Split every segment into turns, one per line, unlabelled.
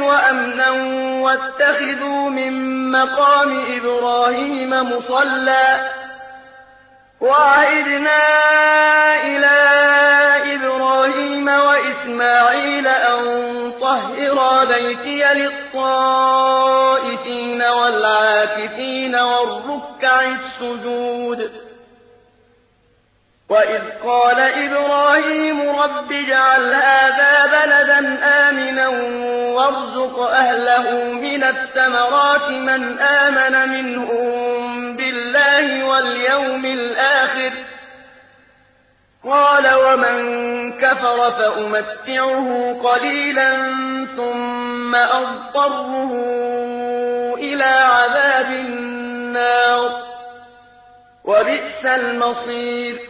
وأمنا واتخذوا من مقام إبراهيم مصلى. وعهدنا إلى إبراهيم وإسماعيل أن طهر بيتي للطائفين والعاكفين والركع السجود. وإذ قال إبراهيم رب اجعل هذا بلدا آمنا وارزق أهله من الثمرات من آمن منهم بالله واليوم الآخر قال ومن كفر فأمتعه قليلا ثم أضطره إلى عذاب النار وبئس المصير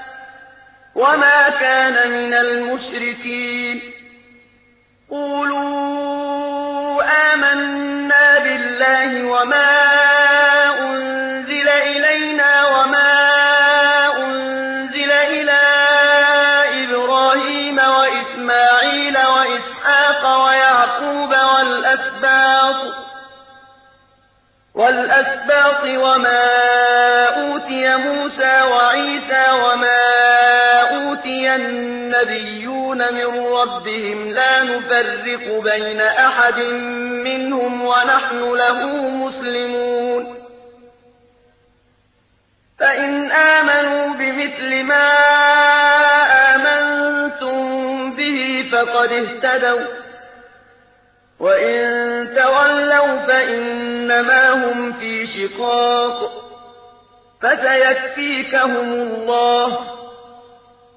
وما كان من المشركين قولوا آمنا بالله وما أنزل إلينا وما أنزل إلى إبراهيم وإسحاق ويعقوب والأسباط والأسباط وما النبيون من ربهم لا نفرق بين أحد منهم ونحن له مسلمون. فإن آمنوا بمثل ما آمنتم به فقد اهتدوا. وإن تولوا فإنما هم في شقاق. فسيكفيكهم الله.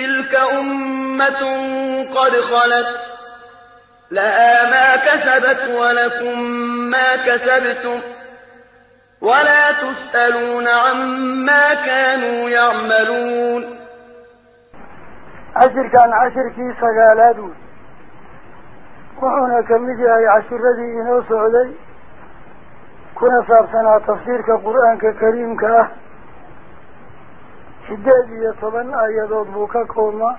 تلك أمة قد خلت لها ما كسبت ولكم ما كسبتم ولا تسألون عما كانوا يعملون.
عشر كان عشر كي سقالادو وحونا كمجي هاي عشر ردي إنو سعودي. كنا صابسنا تفسير كقرآن كريم كأه سيدي يطبن آياد بوكا كوما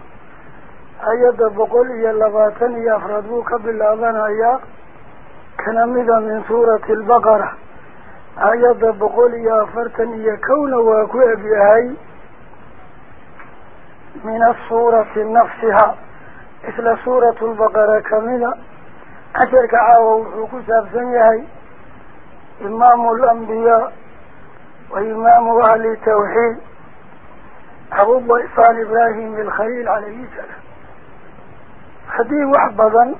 آياد بقول يلباتن يفرد بوكا بالآذان آياد كنمدا من سورة البقرة آياد بقول يفرتن يكون واكو أبيهاي من السورة نفسها مثل سورة البقرة كمدا أشرك عاوو حكو سابسنيهاي إمام الأنبياء وإمام أهل التوحيد أبو الله إصال إبراهيم الخليل عليه السلام. هذه وحبظا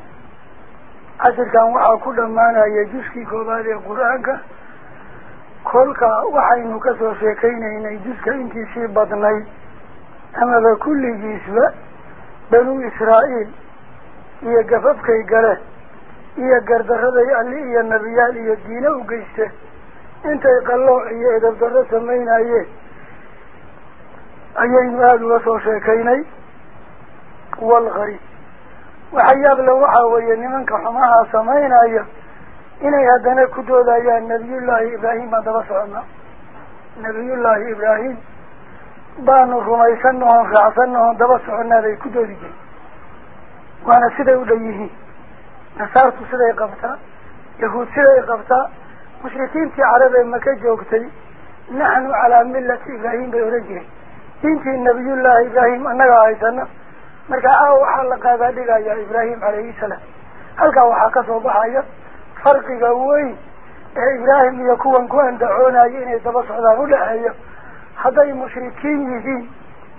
أجل كان وعا كل ما لا يجسكي كبار القرآن. كلك وحي إنه كسر شكينا إن يجسك إنك شيء بطني أما بكل جسم بنو إسرائيل. إيا قففك إقاله إيا قردخ ذي ألي إيا النبيال إيا الدين وقشته إنت إقال الله إيا إذا بدر سمينا إية. أيين هذا وصو شاكيني والغريب. وحياب لوحا ويني منك حماها سمين أي إني هدنا كدود أي نبي الله إبراهيم ما دبصعنا نبي الله إبراهيم. بانو رميسنهم خعصنهم دبصعنا ذي كدودي. وأنا سيدي وليه نصارت سيدي قفتا يهود سيدي قفتا مشركين في عربي مكجة وقتلي نحن على ملة إبراهيم بيورجيه waxaa la qaadaa dhigayaa ibraahim calayhi salaam halkaa waxaa kasoo baxaya farqiga weyn ee ibraahim iyo kuwan ku andacoonayo inay daba socdaan udhexeeya hadday mushrikiin yihiin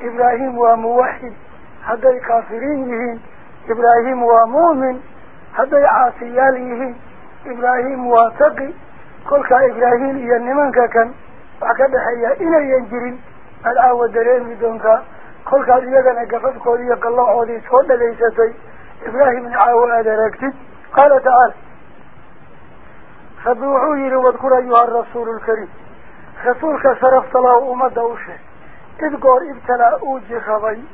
ibraahim waa muwaxid hadday kaafiriin yihiin ibraahim waa muumin hadday caasiyaal yihiin ibraahim waa taqi kolkaa ibraahim iyo nimanka kan wax ka dhexeeya inayan jirin الآوة دليل بدونك. كل قال يغنى قفت قولي يقال الله عوضي سهل ليس سي إبراهيم عاوة دركتك قال تعال فضوحوا إلي أيها الرسول الكريم. رسولك صرفت له أمد أوشه إذكر ابتلاء جخبي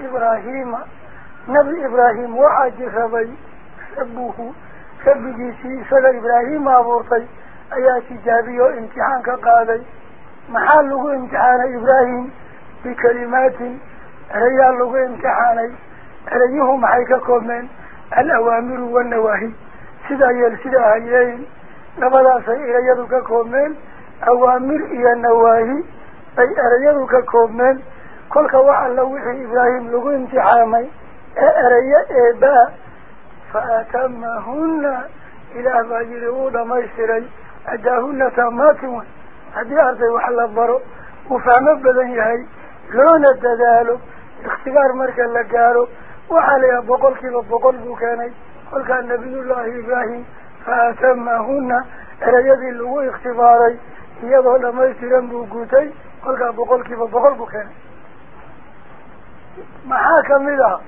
إبراهيم نبي إبراهيم وعا جخبي سبوه. سبجي سي إبراهيم أبورتي أياتي جابي امتحانك قادي koobmeen alawaamiru wanawaahi sidaa yeel sidaa hayeeyin labadaasay erayadu ka koobmeen awaamir iyo nawaahi bay erayadu ka koobmeen kolka wax alla wixii ibraahim lagu imtixaamay ereye eebaa fa atamahunna ilaah baa yidhi wuu dhamaystiray adaahunna taamaatin way هديارتي وحلا برو وفهم بدني هاي لون الدجالو اختبار مركل لجارو وعليه بقول كيف بقول بوكاني قل كان نبي الله إبراهيم فأتمهن رجب اللو اختباري يظهر لما يسرن بوكوتي قل بقول كيف بقول بوكاني محاكم ذا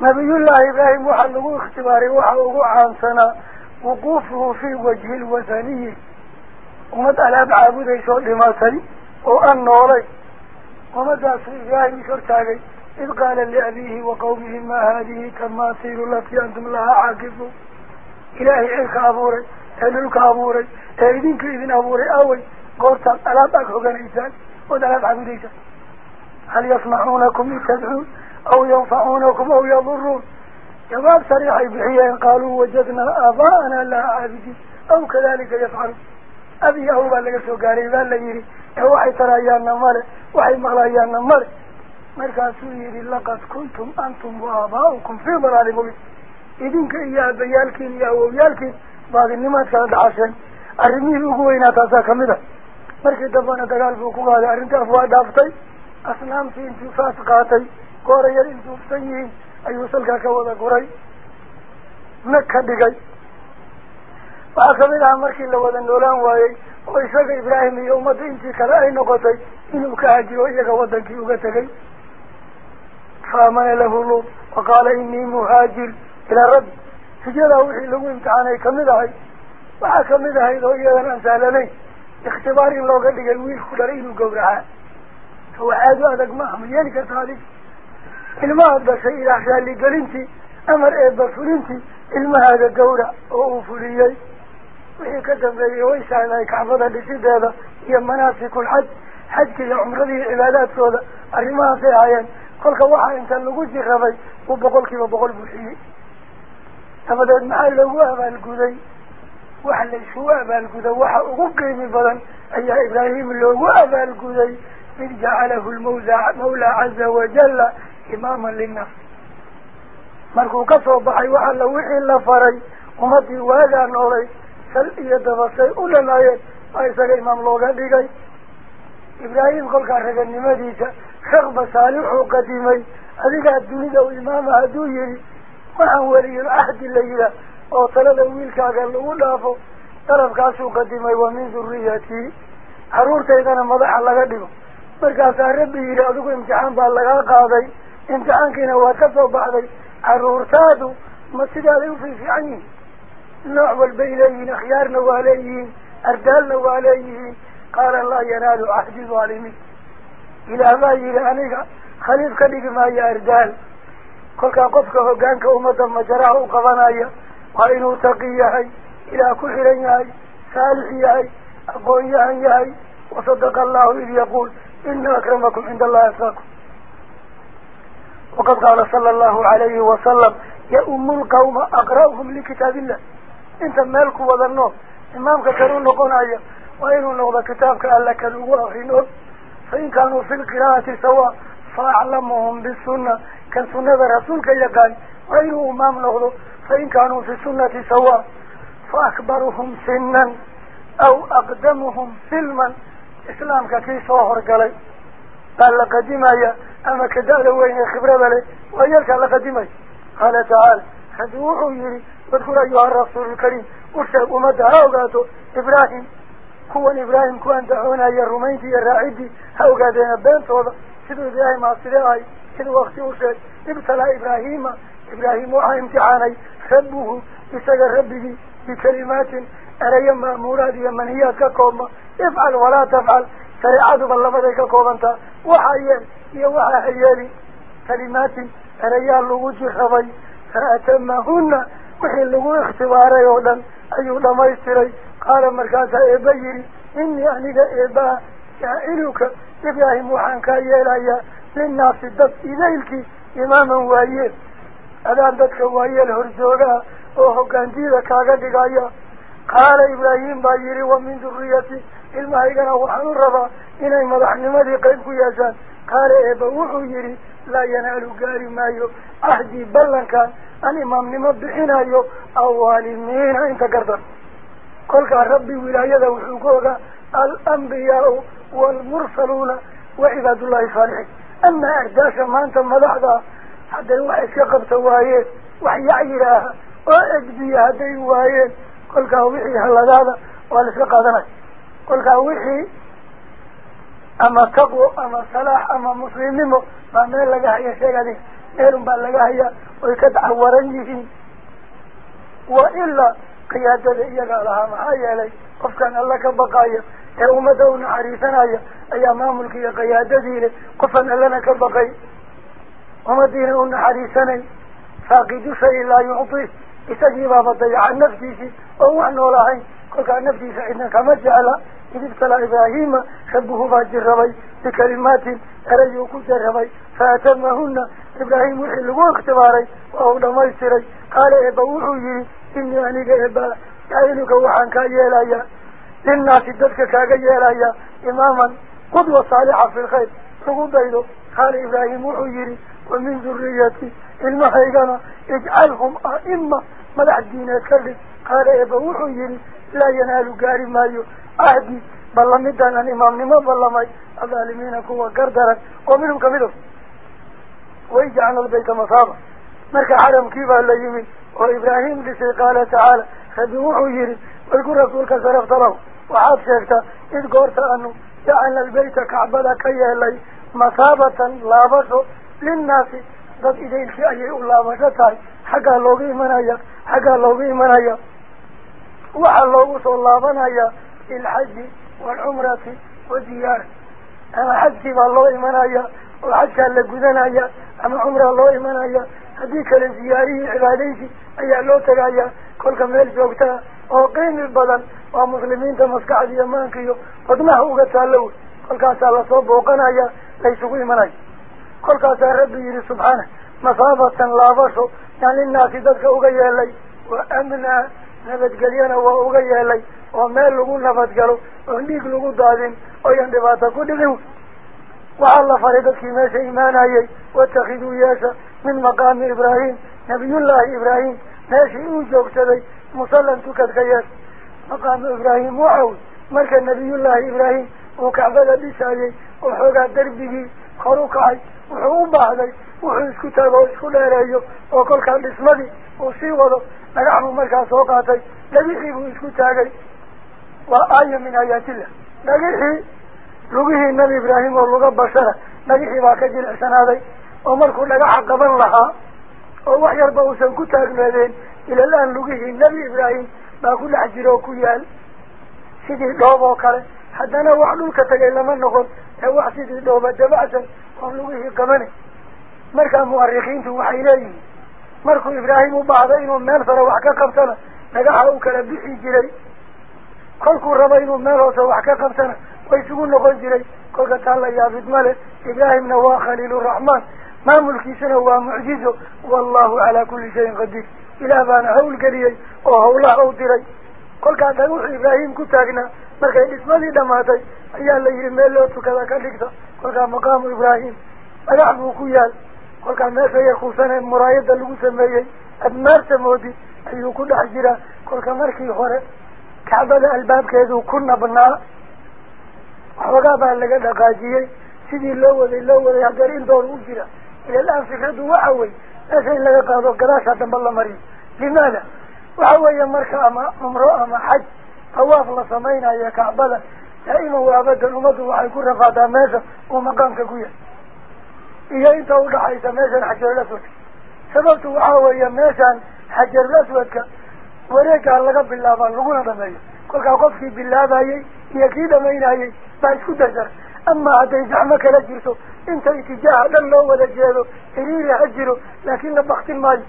نبي الله إبراهيم وحلقوا اختباري وحلقوا عن سنة وقوفه في وجه الوثنيه ومد ألاب عابده يسوء لما تري وأن نوري ومد أصري جاهي مشرتاني إذ قال لأبيه وقومه ما هذه كما كماثير التي أنتم لها عاقبوا إلهي إذ كابوري إذن كابوري إذن كابوري, كابوري أوي ألا ألاب أكهو قنيتان ود ألاب عابده يسوء هل يصنعونكم يتدعون أو ينفعونكم أو يضرون؟ جواب صريح بحيان قالوا وجدنا آباءنا لها عابده أو كذلك يفعلون. Ee waxay tarayaanna male waxay maqlayaanna male markaasuu yidhi laqad kuntum antum wa aabaa'ukum fii dalaali mubin idinka iyo aabayaalkiin iyo awowyaalkiin baadinimaad kala dhaxasheen arrimihii ugu weynaa taasaa kamid ah markii dambena dagaal buu ku qaaday arrintaas waa dhaaftay asnaamtii intuu faas qaatay goora yar intuufsan yihiin ayuu salkaa ka wada guray nag ka dhigay intii kale ay noqotay inuu ka hajiro iyaga wadankii uga tegay faamana lahu luut wa qaala inii muhaajir ilaa rabbi hijradaa wixii lagu imtixaanay kamid ahay waxaa kamid ahayd oo iyadan aan sahlanayn ikhtibaar in looga dhigay wiilku dhalay inuu gawracaa wax aada u adag maaha ma yeeli karta adig ilmaha dhashay ilaah raaligelintii amar eeba fulintii ilmahaaga gawrac oo uu fuliyey وحي كدام بيه ويسا إلهي كعفضة لشدة هذا هي مناسك الحج حج لعمره العبادات سوى أرماها في عيان قولك وحا انت اللقوشي غفاي وبقولك وبقول بحيي أفضل المحال لقوها بالقذي وحا ليشوها بالقذي وحا أغبري من فضل أي إبراهيم لقوها بالقذي من جعله المولى عز وجل إماما للنفس مركو كسو بحي وحا لوحي اللفري ومضي وهذا نوري sal iyo dabasay u dhamaayeen baa isaga imaam looga dhigay ibraahim kolkaa raganimadiisa raqba saalixuu qadimay adigaa dunida u imaama hadduu yihi waxaan weliyul cahdi la yihaa oo talada wiilkaaga lagu dhaafo dalabkaasuu qadimay wa min dhuriyatii caruurtaydana madaxa laga dhigo markaasaa rabbi yidhi adigu imtixaan baa lagaa qaaday imtixaankiina waad ka soo baxday caruurtaadu ma sidaaday ufiifiican yihiin نعو البيلين اخيارنا وعليه أردال وعليه. قال الله ينال عهد الظالمين. إلى ما يلانيك خليف كديك ما يردال كل كان قفك هقانك امضا مجراه وقضنايا. وانه تقيه إلى كحرين ياي سالح ياي اقويا ياي وصدق الله إذ يقول إن أكرمكم عند الله اتفاكم وقد قال صلى الله عليه وسلم يا أم القوم أقرأهم لكتاب الله. انت مالك وذا النور إمامك كانوا نقون ايا وانو نقضى كتابك اللا كانوا وحينور فإن كانوا في القراءة سوا فأعلمهم بالسنة كان سنة رسولك يقال. وانو إمام نقضى فإن كانوا في السنة سوا فأكبرهم سنا أو أقدمهم سلما. اسلامك كي صوهر قلي قال لقديم ايا أما كدالوين خبره بلي؟ ويالك لقديم ايا قال تعال هدوحوا يري wadkur ayuha rasuulu lkariim u sheeg ummadda ha ogaato ibraahim kuwan ibraahim ku andacoonaya rumayntii iyo raaciddii ha ogaadeena beentooda siduu ibraahim aa sidee ahay id wakti u sheeg ibtalaa ibraahima ibraahim waxaa imtixaanay rabbuhu isaga rabbigii bikalimaatin erayo ma'muuraad iyo manhiyaad ka koobma ifcal walaa tafcal shareecaduba labaday ka koobantaa waxaa dhan ayuu dhamaystiray qaala markaasaa eeba yidhi inii aniga eebaha jaaciluka ibraahim waxaan kaa yeelayaa linnaasi dad idaylkii imaaman waayeel adaan dadka waayeel horjoogaha oo hogaantiyada kaaga dhigaya qaala ibraahim baa yidhi wa min duriyati ilmahaygana waxaan u rabaa inay madaxnimadii qayb ku yeeshaan qaala eeba wuxuu yidhi لا ينال قاري مايو. أهدي بلنكا. أنا إمام نمبحنا يو أوالمين أنت قردر قولك ربي ولاية ذو حقوق الأنبياء والمرسلون وعباد الله صالحي أما أهداشا ما أنت ملاحظة. حتى يوحي شقب توايين وحي عيراها وأجبي هدي وايين قولك وحي هلا هذا؟ والشقة ذنك قولك وحي muslimnimo baa meel laga haya sheegadi meelun baa laga hayaa oy ka dacawaran yihiin wa ilaa qiyaadada iyagaa lahaa maxaa yeelay qofkan alla ka baqaya ee ummadda u naxariisanaya ayaa maamulka iyo qiyaadadii leh qofan allana ka baqay ummadiina u naxariisanay faaqidu shay laa yucti isagii baaba dayaca naftiisii oo wax nool ahayn kolkaa naftiisa cidna kama jecla إذ ابتلى إبراهيم خبه ما جربي بكلمات أريوك جربي فأتمهن. إبراهيم حلو اختباري وهو دميسري قال إبوحي إني أنك إبا يعينك وحانك يلايا. للناس الدفك كاك يلايا. إماما قدوة صالحة في الخير. فقد بيضه قال إبراهيم حجري ومن ذريتي. المحيقنا اجعلهم أئمة ملع الدين الكرد قال إبراهيم حجري yanaalu gaari maayo ahdi ballamidan aan imaamnimo ballamay adaalimiina kuwa gardaran oo minhum kamid o waijcalna albayta masaaba marka xaramkii baa la yimid oo ibraahim dhisay qaala tacaala rabbi wuxuu yihi warku rasuulka sarafta lahu waxaad sheegtaa id goorta anu jacalna albayta kacbada ka yeelay masaabatan laabasho linnaasi dad idaylkii ayay u laabasho tahay xaggaa loogu imanaya xaggaa loogu imanaya wadiyaara ama xajkii baa loo imanaya oo xajkaa la gudanaya ama cumraa loo imanaya haddii kale ziyaarihii cibaadaysi ayaa loo tegaya kolka meel joogtaa oo qiimi badan waa muslimiinta maskaxda iyo maanka iyo wadnaha uga taallo wey kolkaasaa lasoo booqanaya laysugu imanaya kolkaasaa rabbi yihi subxaana masaabatan laabasho yaan linnaasi dadka uga yeelay wa amnaa lagu daadin ooyan dhibaato ku dhicin waxaa la faray dadkii meesha imaanayay watakiduu yeesha min maqaami ibraahim nabiyullaahi ibraahim meeshii uu joogsaday musallan tukadka yeesha maqaamu ibraahim waxawy marka nabiyullaahi ibraahim uu kacbada dhisayey oo xoogaa derbigii kor u kacay wuxuu u baahday wuxuu isku taago oo isku dheereeyo oo kolkaa dhismadii uu sii wado dhagixii lugihii nebi ibraahim oo luga bashara dhagixii baa ka jilicsanaaday oo markuu dhagaxa qaban lahaa oo wax yarba uusan ku taagneedeen ilalaan lugihii nebi ibraahim baa ku dhex jira oo ku yaal sidii dhoob oo kale haddana wax dhulka tagay lama noqon ee wax sidii dhooba dabacsan oon lugihii qabanay markaa mu'arikiintu waxay leeyihiin مركو إبراهيم بعدين من فر وحكا قبتنا نجاح أو كلبيسي جري كل كربين من فر وحكا قبتنا ويسون نقول جري كل قتال يا عبد ملك إبراهيم نوا خليل الرحمن ما ملكي سنة هو معجزة والله على كل شيء قدير إلى بان هول قريي أو هول أو دري كل قتال إبراهيم كتاقنا مركا اسمه لي دماتي أيا اللي يرمي اللوتو كذا كل قتال مقام إبراهيم أنا أحبوكو ku dhex jiraa kolka markii hore kacbada albaabkeedu ku nabnaa waxoogaa baa laga dhaqaajiyey sidii loo waday loo waday hadeer intooda u jira ilalaan fikradu waxa wey meesha in laga qaado gadaasha dambe la mariyo limaada waxa weeye marka ama cumro ama xaj tawaaf la samaynayo kacbada daa'iman waa abadan ummaddu waxay ku rafaadaa meesha uu maqaamka ku yahay إيه إنت أودع حيث ميشان حجر الأسود. سببت وعاوة إيه ميشان حجر الأسود. وليك أعلق بالله اللغونا دمي قلت أقفك بالله باي يكيد مين أي بانسكو دجر أما هذا يزعمك لجرسو إنت إتجاه لما هو دجيرو تريد لحجره لكن لبخت المال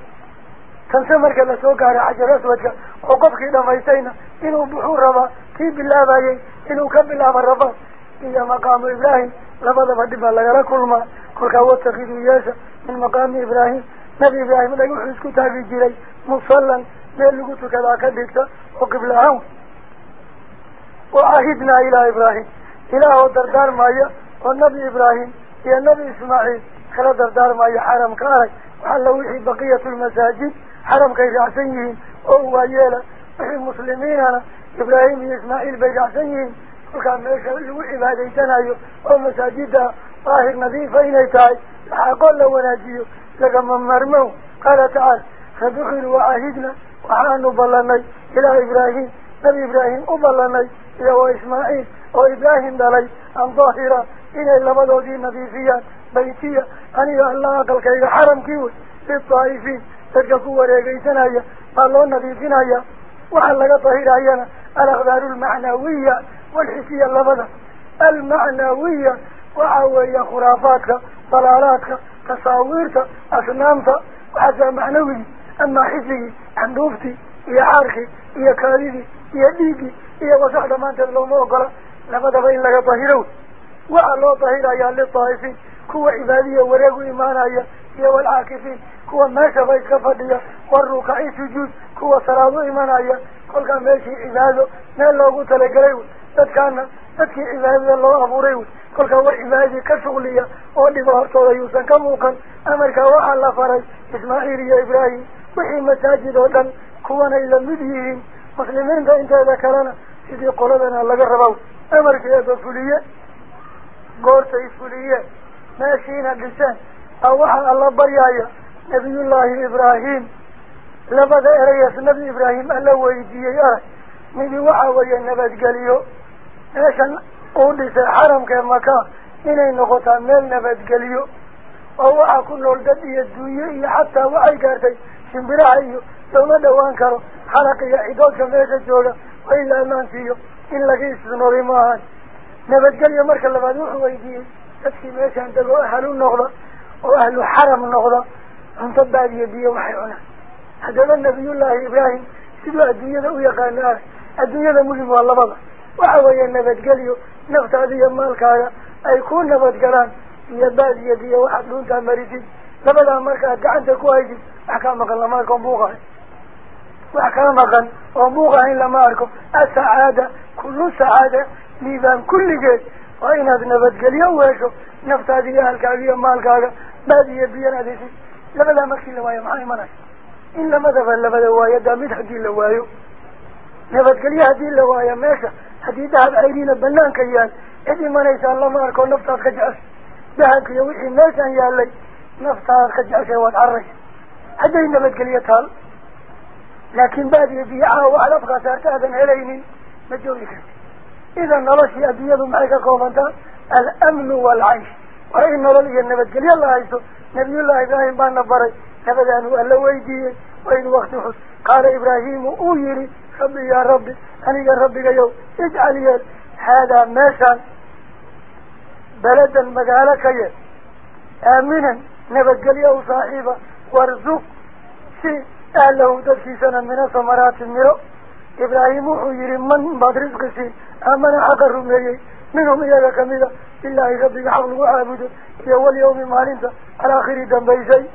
تنسمرك لسوك على حجر الأسود. وقفك دميسين إنه بحور ربا. كي بالله باي إنه كبالله من ربا. هي مقام إبراهيم. لفظ فدفع لغلكل ما كل كهو التقيد إياسا من مقام إبراهيم. نبي إبراهيم لقد حسك تابي جيري مصلا لقد كذا كبكت وقبلها وعهدنا إلى إبراهيم. إله دردار مايا والنبي إبراهيم. يا النبي إسماعيل خلا دردار مايا حرم كارك. وحل وحي بقية المساجد حرم كيف عسنهم وهو يالا وحي المسلمين إبراهيم إسماعيل بيد وكان ميشا وعبادي سنايو ومساجدة طاهر نظيفة إني تاي لحقون لو ناديو لقى من مرمو قال تعال فدخل وعهدنا وحانو بلاني إلى إبراهيم نبي إبراهيم أبلاني إلى وإسماعيل وإبراهيم دالي عن ظاهرة إني لبدو دي نظيفية بيتية أني الله أقل كيغ حرم كيوي للطائفين تركوا وريقي سنايا قالوا نظيفين ايا وحلق طهير ايانا الأخبار المعنوية والحسية اللبدة المعنوية وعوية خرافاتك ضلالاتك تصاويرك أسنامك وهذا معنوي أما حسي عندوفتي يا عارخي يا كاريدي يا ديكي يا وسحدة ما أنت لو موقرة. لبدة فإن لك طهيرون وعلو طهيرا يا للطائفين كوة عبادية وريقوا إيمانايا يا والعاكفين. كوة ماشا فإسك فضية والروكعي سجود كوة سرادوا إيمانايا كل كان ماشي عباده. ما قلت لك ليون تتكانا تتكي إلهي الله أبو ريوش كل كوا إلهي كشغلية وعندما أرسل يوسا كموكا أمريكا وعلى الله فرج إسماعيل يا إبراهيم وحي متاجد ودا كوانا إلى مديهين مسلمين ذا إنت ذكرنا إذ يقول لنا لك الرباو أمريكا يا بفولية قولت إفولية ماشينا قلسان أوحا الله بريايا نبي الله إبراهيم لبدا إرياس نبي إبراهيم ألا ويديه يا رجل xaramkee maka inay noqotaa meel nabadgeliyo oo waxaa ku nool dad iyo dunye iyo xataa waxay gaartay shimbiraha iyo looma dhawaan karo xalaq iyo cidoodka meesha jooga waa in la ammaansiiyo in laga istisnooday ma ahan nabadgelyo marka labaad wuxuu weydiiyey dadkii meeshaan dego ahal u noqda oo ahlu xaram noqda cunto baadiyo biyo waxay cunaan haddaba nabiyullaahi ibraahim siduu adduunyada u yaqaano arag الدنيا مهمة اللبضة وعوية النبات قليو نفت عذية مالكا يكون نبات قران. يباد يدي واحد لونتا مريدين لبدا مالكا قعان تكو هايدين أحكامك لما أركم بوغا وأحكامك وموغا لما أركم. السعادة كل السعادة ليبان كل جيد. وإن هذا نبات قليو ويشو نفت عذية هالكاوية مالكا باد يبيان عذيسي لبدا مكسي لما يمحاي مناي. إن لما ذفا لبدا وايدا مدحكي لوايو. نفت قليا هذه اللواية ميسا حديدة هذا عيرين البنان كيان. إذي ما نيسا الله ماركو نفتات خجعش. دهك يا اللي يالي خجأش يا واتعرش هذا نفت قليا تال. لكن بعد يبيعه وعلى أبقى سارت أذن عليني مجوريك إذا نرشي أبيض معك قومتا الأمن والعيش. وإن نرلي النبت قليا الله عيسو. نبي الله إبراهيم بان نبري نفت أنه ألا ويدي. وإن وقت حس قال إبراهيم أويري. ربي يا ربي أني يا ربي قيو اجعل هذا ماشا بلدا مقالك يد آمنا نبقى يا صاحبة وارزق. شيء قال له تبكي سنة من سمرات النرو إبراهيم حجر من بدرس قسي أمنا حق الرمي منهم إلى كميدة. إلا ربي حقل وعابد. في أول يوم ما لنسى على آخر دنبي شيء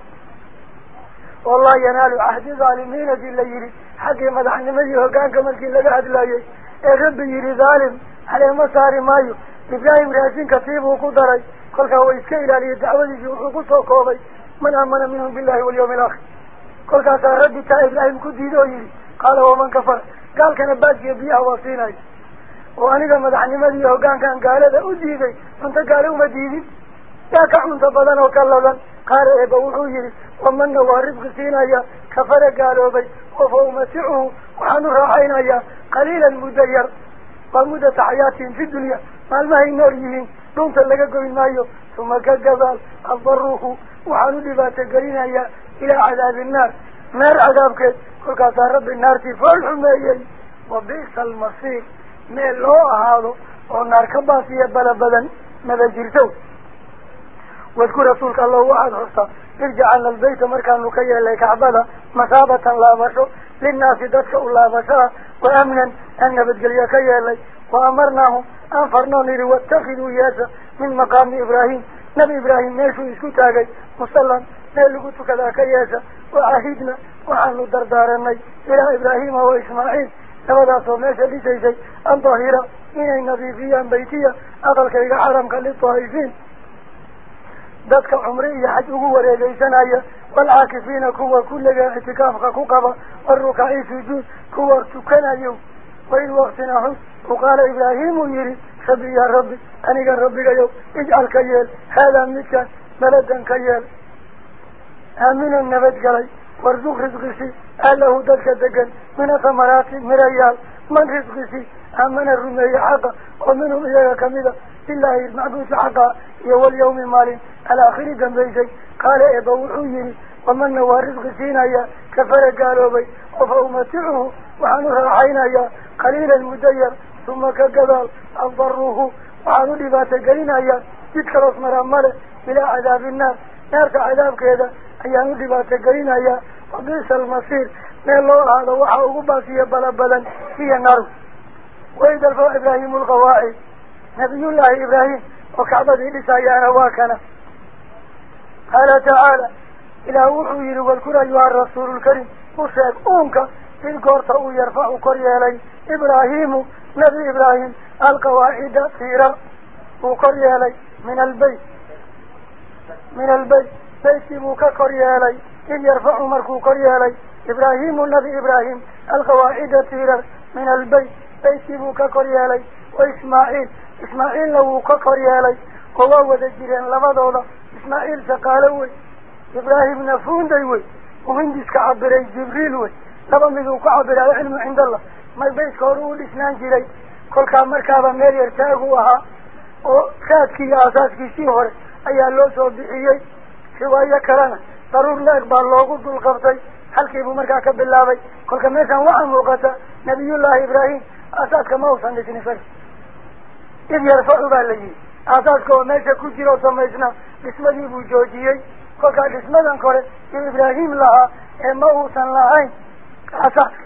والله ينال عهد ظالمين ذي الليل madaxnimadii hogaanka markii laga hadlayay ee rabbi yihi dhaalim haleema saari maayo ibraahim raashinka tiibuu ku daray kolkaa way iska ilaaliyay dacwadiisii wuxuu kusoo koobay man aamana minhum billahi walyawmi alaakhir kolkaasaa rabbi taa ibraahim ku diiday oo yihi qaala waman kafara gaalkana baadkiiyo biyaha waa siinayo oo aniga madaxnimadii hogaankan gaalada u diiday cunto gaale uma diidin حتى كعمل بضان وكاللغان قال ايبا وحوهي ومن نوارب غسين ايا كفر قالوا بي. وفو مسعه وحن راحين ايا قليلا مدير. ومدة حياتهم في الدنيا. ما المهي نوريهين دون اللقاء قوين مايو ثم كالقبال الضروه وحن لبات قرين ايا إلى عذاب النار. نار عذابك قل قاسا رب النار في فرح مايي وبيس المصير. ميلو هذا ونار كباسية بلا بدن ماذا جرتوه واذكر رسولك الله وعد حرصا ارجع عن البيت مركا نقيا لك عبادة مثابة لا مرشو للناس دتك الله بشرا وأمنا أن نبدل يكيا لك وأمرناهم أنفرناني واتخذوا ياسا من مقام إبراهيم. نبي إبراهيم ناشو إسكتاكي مسلم نالغت كذاك ياسا وعهدنا وعن دردارنا إلى إبراهيم وإسماعيل. لما دعصوا ناشا لسيسي أن طهيرا. إني النبي فيها بيتيا. أضلك إلى حرمك للطهيسين dadka cumri iyo xaj ugu wareegeysanaya waalcaakifiina kuwa kulliga ictikaafka ku qaba warukaci sujuud kuwa tukanayo waid waktina xus u qaala ibraahimu yihi rabbi yaa rabbi aniga rabbigayow ijcal ka yeel haadaa midkaan beladan ka yeel aaminan nabadgelay warsuq risqisi ahlahu dadka degan min athamaraati mirayaal man risqisi aamana rumeeye xaqa oo minhum iyaga kamida بالله المعبوس حقا على المالي الاخير جنبيسي قال ايضو الحويني ومن نوى رزق سينايا كفر قالوبي وفهو متعه وحنوها حينايا قليلا مدير ثم كقبال انضروه وحنو لباس قلينايا يتخلص مرامله إلى عذاب النار. نارك عذاب كذا ايانو لباس قلينايا وقلس المصير. من الله هذا وحاوه باسية بلا بلا في النار. وإذا الفو إبراهيم القواعد نبي الله إبراهيم وكعبته لسيانه واكنا قال تعالى إلى وحوير والكرة أيها الرسول الكريم مشاك أمك إن قرطة يرفع قريالي إبراهيم نبي إبراهيم القواعد سيرا قريالي من البيت. من البيت. بيت بوك قريالي إن يرفع مركو قريالي إبراهيم النبي إبراهيم القواعد سيرا من البيت. بيت بوك قريالي وإسماعيل hindiska cabiray jibriil wey laba mid uu ku cabirayo cilmu cind allah may beytka hore uu dhisnaan jiray kolkaa markaaba meel yar taagu ahaa oo raadkii iyo aasaaskiisii hore ayaa loo soo bixiyey riwaayo kalena daruur la-eg baa loogu dul qabtay halkiibuu markaa ka bilaabay kolka meeshaan waxaa muuqata nabiyullaahi ibraahim aasaaska ma usan dhisnin isaga oo samaysnaa dhismadii buu joojiyey kolkaa dhismadan kore iyo ibraahim lahaa ee ma uusan lahayn asaaska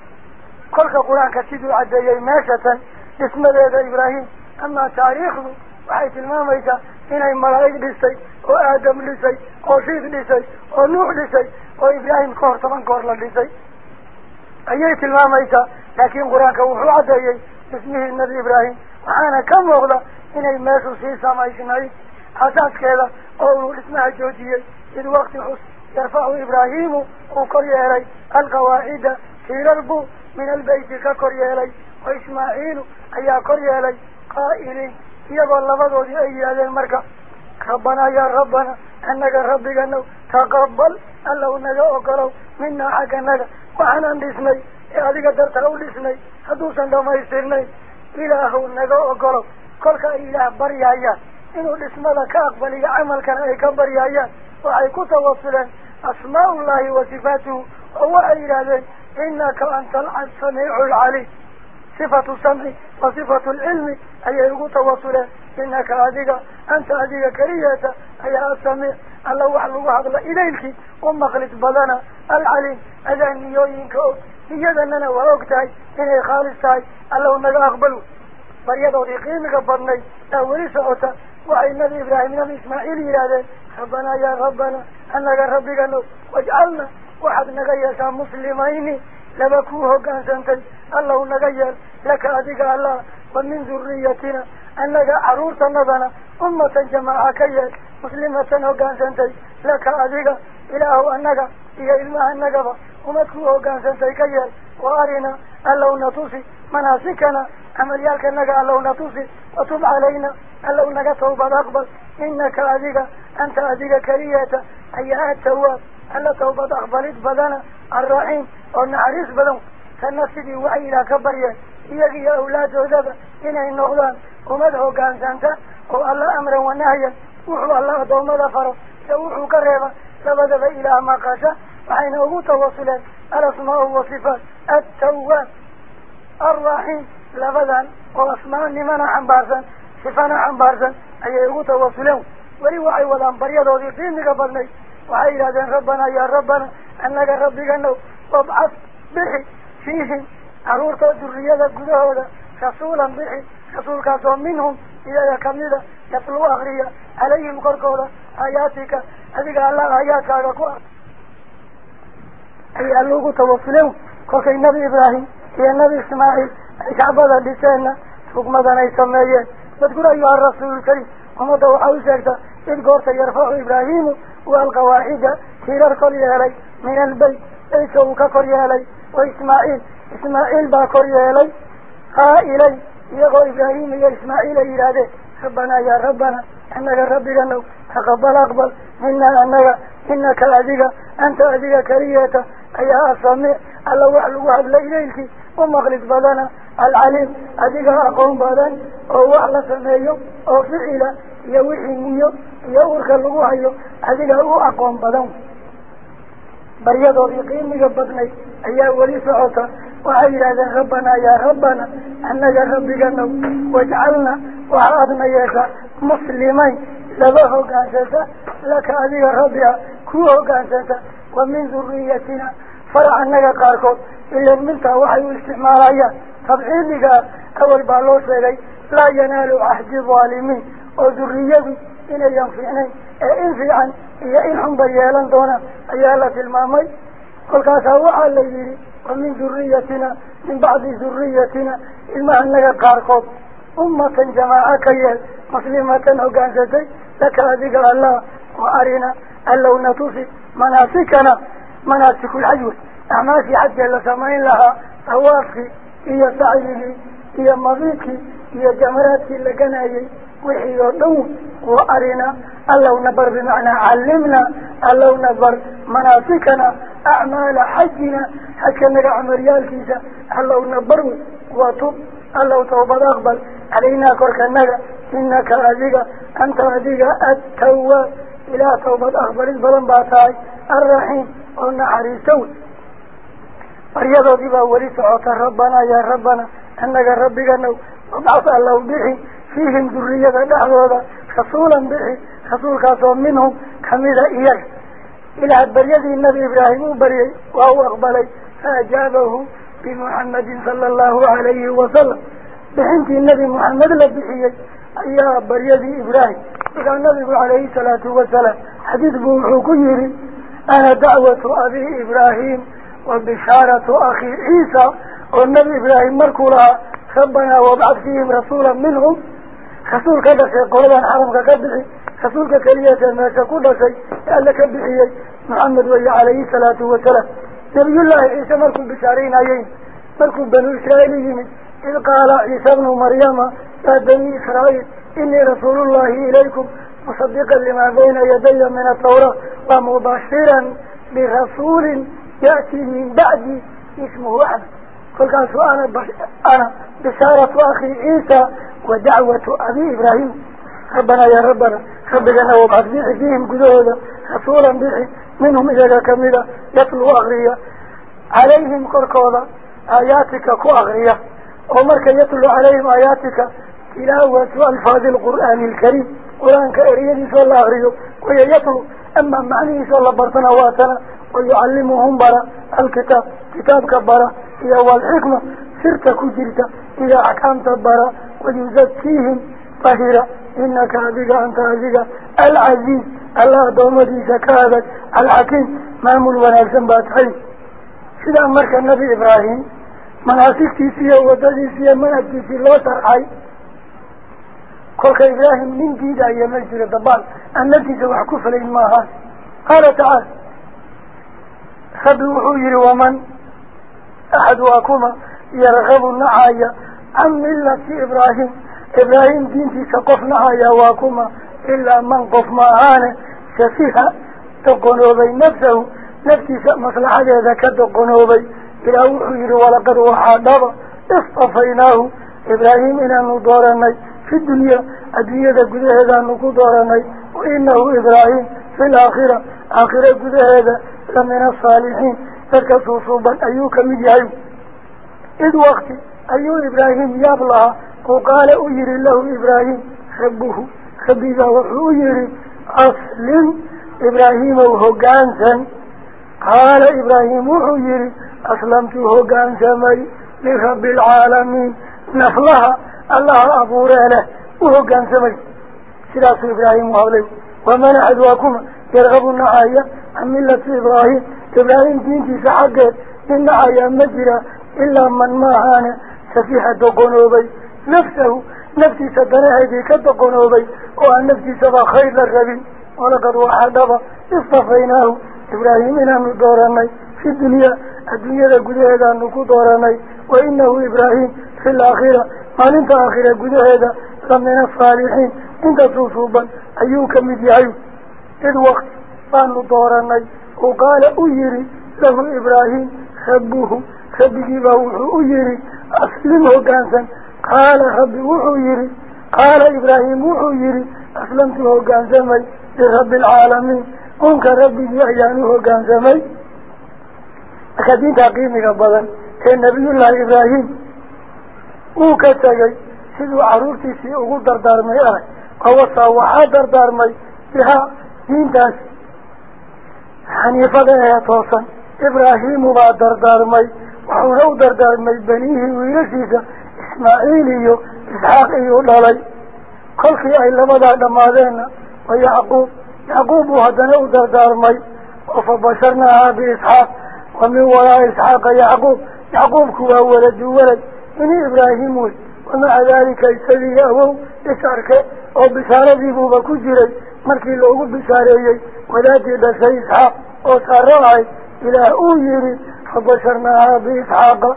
kolka qur-aanka siduu caddeeyey meesha tan dhismadeeda ibraahim amaa taariikhdu waxay tilmaamaysaa inay malaa'ig dhistay oo aadam dhisay oo shiid dhisay oo nuux dhisay oo ibraahim ka hor toban goor la dhisay ayay tilmaamaysaa laakiin qur-aanka wuxuu caddeeyey dhismihii nebi ibraahim وحانا كم وغدا إن الماسو سيسا ما يشنعي حساس كذا. قولوا الاسماع الجوجية في الوقت حس. يرفع إبراهيم وكريري القواعد في ربه من البيت ككريري وإسماعيل أي كريري قائلين يا اللفظه في أي هذا المركة ربنا يا ربنا أنك ربك أنه تقبل. الله أنك أقرأ منا حكا نك وحنا نسمي هذه قدرت أقول نسمي هدوسا دوما يسترني إله النجوى قلب كل كإله بريا يا إنه الاسم ذاك أقبل يا عمل كان أي كبريا يا توصلا أسماء الله وصفاته. هو إله إنك أنت السميع العلي صفة السمع وصفة العلم. أي يقو توصلا إنك أديك. أنت أديك كرية أي السميع. الله وحده وحده إليك. أم ومخلص بدنا العليم. أذاني يوينك. Khaalis tahay allow naga aqbal baryadoodii qiimiga badnayd aa weli socota waxay nabi ibraahim nabi ismaaciil yidhaahdeen rabbanaa yaa rabbana annaga rabbigano wajcalna waxaad naga yeeshaa muslimayni laba kuu hoggaansantay allow naga yeel laka adiga allah wa min duriyatina annaga carruurtanadana ummatan jamaaca ka yeel muslimatan hoggaansantay laka adiga ka yeel wa arina allow na tusi manaasikana camalyaalkanaga allow na tusi watub calayna allow naga tawbad aqbal inaka adiga anta adiga keliyata ayaa atawaab alla tawbad aqbalid badana alraxiim oo naxariis badan tanna sidii waxay ilaah ka baryeen iyaga iyo awlaadoodaba inay noqdaan umad hoggaansanta oo alla amran wanahyan wuxuu alla addoommada faro iyo wuxuu ka reeba لبدا إلى ما قاشا وحين أبو توصلا الأسماء والصفات التواب الرحيم لبدا وأسماء لمن عمبارسا صفانا عمبارسا أي أبو توصلا ولي وعي ودان بريد وذيقين قبلني وحي إلى ذن ربنا يا ربنا أنك ربي قنو وابعث به فيه عرور تجر ريادة قدهولا رسولا به رسول كاسو منهم إذا كمدة يطلو أغرية عليهم قرقولا آياتك adiga alla aayaadkaaga ku ar ay alla ugu tawasuleen kolkay nebi ibraahim iyo nebi ismaaciil ay kacbada dhiseenna rugmadan ay sameeyeen wadkur ayuha rasuululkarim ummadda waxaa u sheegtaa إذ قرت يرفع إبراهيم والقواعد كيرر كريالي من البيت إيسو كريالي وإسماعيل إسماعيل با كريالي قائلي يغو إبراهيم يا إنك ربي لنو تقبل أقبل. منا أنك إنك أذيك أنت أذيك كريتا أيها السميع الله وحلو وحل إليك. ومغلق بدنا العليم أذيك أقوم بدن. أو وحل سميه أو فعل يوحي نيو يورك اللغوحيو أذيك أقوم بدن. Weli socota waxay yidhahdeen rabbanaa yaa rabbana annaga rabbiganow wajcalna waxaadna yeesha muslimayn laba hogaansanta laka adiga rabbi ah kuwa hogaansanta wa min duriyatina farac annaga qaarkood ilan mintaa waxay u isticmaalayaan tabciidigaa awal baa loo sheegay laa yanaalu cahdi dhaalimiin oo duriyadu إيه إيه إن ينفعني إنفعا إيا إنهم بريالا دونا. أيالة المامي. قل كاسا هو علي ومن ذريتنا. من بعض ذريتنا. إما أنك قاركوب أمة جماعة كيال. مسلمة أوقان لك رذيك الله. وأرنا ألو نتوفي. مناسكنا. مناسك العجول أعماسي عجل لسمين لها. تواصي إيا سعيلي إيا مضيكي إيا جمراتي لكنا وحيو دو وارينا اللو نبر بمعنى علمنا اللو نبر مناسكنا أعمال حجنا حكا نقع مريال كيسا اللو نبر وطب اللو توب اقبل علينا كوركا نقع إنك عزيقا أنت عزيقا التوى إلى توب اقبل البلن باتاي الرحيم قلنا عريسو فريضا ديبا وليس عطا ربنا يا ربنا إنك ربك نو. وبعث الله بحي فيهم ذرية دعوة خصولا به خصول قاسوا منهم كمذا إياه. إلى بريد النبي إبراهيم بريد وهو أقبلي فأجابه بمحمد صلى الله عليه وسلم. بحنت النبي محمد لبحيه أي بريد إبراهيم. إذا النبي عليه الصلاة والسلام حديث بوحو كيري أنا دعوة أبي إبراهيم وبشارة أخي عيسى. والنبي إبراهيم مركولها ربنا وابعث فيهم رسولا منهم. خسول كذا قولان حرم كذا خسول كليات ما كذا شيء قال لك بحيي محمد ولي عليه الصلاة والسلام. نبي الله عيسى مركب بشارين عيين مركب بنو إسرائيليين إذ قال عيسى بن مريم يا بني إسرائيل إني رسول الله إليكم مصدقا لما بين يدي من الثورة ومباشرا برسول يأتي من بعدي اسمه أحمد. فالكاسو أنا بشارة أخي إيسى ودعوة أبي إبراهيم. ربنا يا ربنا ربنا وبعد بيحي فيهم قدولا حصولا بيحي منهم إذا كاملة يطلوا أغرية. عليهم كركولا آياتك كو أغرية. عمرك يطلوا عليهم آياتك. تلاوة ألفاظ القرآن الكريم. قرآن كأريني صلى الله أغرية. ويطلوا أما معنى إن شاء الله برتنا واتنا ويعلمهم برا الكتاب. كتابك برا. هي والحكمة سرت كجرت. إلى أحكامت برا. ويزكيهم طهرا إنك عزيز أنت عزيز العزيز. الله دومتي سكادك العكيم مامل ونالسن باتحي. سيدا مركا النبي إبراهيم. مناسك تيسية ودادي سيا مناسك تيسية لا ترعي كل إله من جيدا يا مجر الضبال النبي سوح كفلين ماها قال تعالى خبو حجر ومن أحد أكوما يرغب النعايا عن ملة إبراهيم إبراهيم دين في سقف نعايا وأكوما إلا من قف معانا شفيها تقنوبي نفسه نفسي مصلحة ذاك تقنوبي إلى حجر ولقد وحاضر اصطفيناه إبراهيم إلى نضارنا في الدنيا الدنيا قد هذا نقود ورمي وإنه إبراهيم في الآخرة آخرة قد هذا لمن الصالحين. فكسوا صوبا أيوك من يعي إذ وقت أيو إبراهيم يبلع وقال أجري له إبراهيم خبه خبيبه أجري أسلم إبراهيم وهو قال إبراهيم أجري أسلمت وهو قانسا لرب العالمين. نخلها الله أبورانا وهو كان سمي سلاس إبراهيم وهولي ومن أدواكم يرغب النعاية عن ملة إبراهيم. إبراهيم دين في سعقه إن نعاية مجرى. إلا من ما ماهانا سفيحة دقنوبي نفسه نفسي سدنها بك دقنوبي وأن نفسي سبا خير للربي ولقد وحدها اصطفيناه. إبراهيم إنام الدورمي في الدنيا الدنيا قلت هذا النكو دوراني وإنه إبراهيم في الأخيرة مالينتا آخرة قدو هذا فمن الصالحين. إنت تصوبا أيوك مدي الوقت فان نطورني وقال أجري له إبراهيم خبوه خبكي بوحو أجري أسلمه كانسا قال خبي وحو يري قال إبراهيم وحو يري أسلمته كانسا لرب العالمين. أنك ربي يحيانه كانسا خدي تقيمك بضا النبي الله إبراهيم uu ka tegay siduu carruurtiisii ugu dardaarmay arag wawasaa waxaa dardaarmay bihaa diintaas xaniifada ee toosan ibraahimu baa dardaarmay wuxuuna u dardaarmay benihii wiilashiisa ismaaciil iyo isxaaq iyuu dhalay kolkii ay labadaa dhammaadeenna wa yacquub yacquub buu haddana u dardaarmay oo fa basharnaahaa biisxaaq wa min waraa isxaaqa yacquub yacquubku waa waladu walad من إبراهيم ومع ذلك يسليه بشارك أو بشارة بيبوبة كجرة مركي لوغو بشارية وذاتي بس إسحاق وصرعي إلى أوليري فبشرناها بإسحاق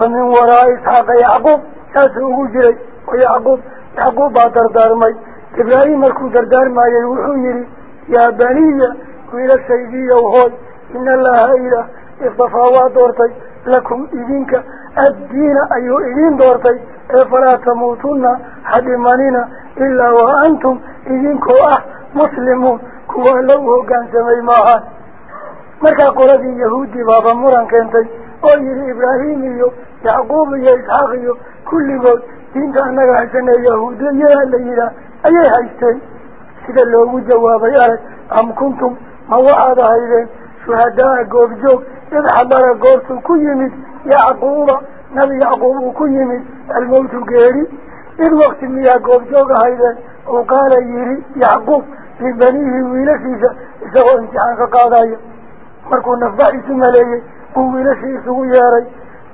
ومن وراء إسحاق يعقوب. ياسو جري ويعقوب. يعقوب دردار مي إبراهيم مركو دردار مي يوحيري يا بنية وإلى السيدية وهو إن الله إله. اختفى ودورتي لكم إذنك. Idiin doortay ee falaa tamuutunna ha dhimanina ilaa wa antum idinkoo ah muslimuun kuwa alla u hoggaansamay maahaan markaa qoladii yahuudi baaba muran keentay oo yihi ibraahim iyo yacquub iyo isxaaq iyo kulligood diinta annaga haysanee yahuudiyada la yidhaah ayay haysteen sida loogu jawaabay arag am kuntum ma waxaad ahaydeen shuhadaa goobjoog id xadara goortuu ku yimid يعقوب نبي يعقوب كل من الموت جاري إذ وقت ميا قوب جوغ هيدا وقال يري يعقوب في بنيه ولفيسة إذا هو انتحان فقال هيا فاركو نفع اسم عليه قوي لفيسة وياري